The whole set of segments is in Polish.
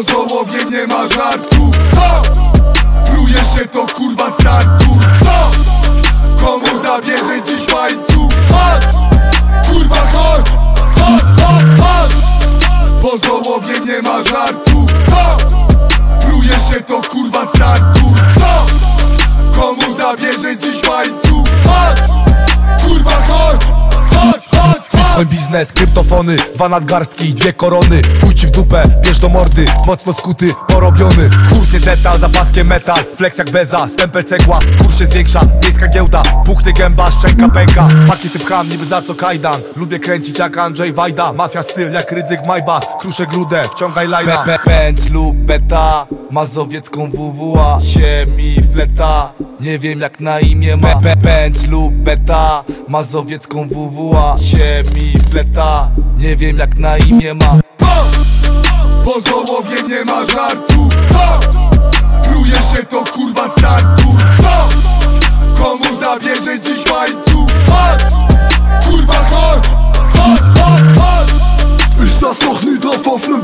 Pozołowie nie ma żartu Co? Pluje się to kurwa startu Kto? Komu zabierze dziś łańcuch? Chodź! Kurwa chodź! Chodź, chodź, chodź! Pozołowie nie ma żartu Co? Pluje się to kurwa startu Kto? Komu zabierze dziś łańcuch? Biznes, kryptofony, dwa nadgarstki i dwie korony. Chuj ci w dupę, bierz do mordy, mocno skuty, porobiony. Hurtny detal, za paskiem metal, flex jak beza, stempel cegła Kurs się zwiększa, miejska giełda, puchny gęba, szczęka pęka. Pakiety pcham, niby za co kajdan. Lubię kręcić jak Andrzej Wajda. Mafia styl jak Rydzyk w Maybach Kruszę grudę, wciągaj lajna. Pędz lub beta, mazowiecką WWA się mi fleta. Nie wiem jak na imię ma. Pędz lub beta. Mazowiecką WWA się mi fleta Nie wiem jak na imię ma Po, Pozołowie nie ma żartu Co? Się to kurwa startu Kto? Komu zabierze dziś łańcuch? Chodź! Kurwa chodź! Chodź, chodź, chodź! Ich saß noch nie drauf auf nem.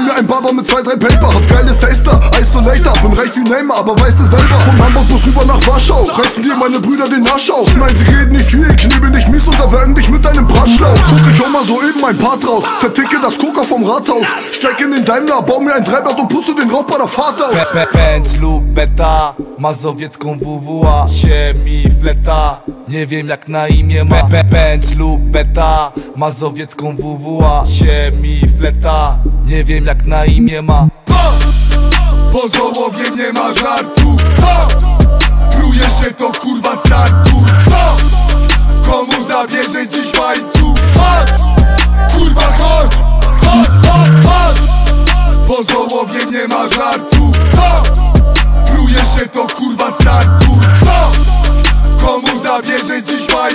Dreh mir ein Barber mit zwei, drei Paper. Hab geile Taster, Isolator. Bin reich wie Neymar, aber weißt du selber. Von Hamburg bis rüber nach Warschau. Reißen dir meine Brüder den Arsch auf. Nein, sie reden nicht viel, knebel nicht mies und erwürgen dich mit deinem Bratschlauch. Guck ich auch mal so eben mein Part raus. Verticke das Coca vom Rathaus. Steig in den Daimler, bau mir ein Dreiblatt und puste den Rauch bei der Fahrt aus. Pe- pe- Pędz lub beta Mazowiecką WWA się mi fleta Nie wiem jak na imię ma Pe- Pędz lub beta Mazowiecką WWA Siemi fleta Nie wiem jak na imię ma Po Zołowie nie ma żartu Co? Pruje się to kurwa startu Kto? Komu zabierze dziś łańcuch? Chodź! Kurwa chodź! Chodź, chodź, chodź! Po Zołowie nie ma żartu Co? Pruje się to kurwa startu Kto? Komu zabierze dziś łańcuch?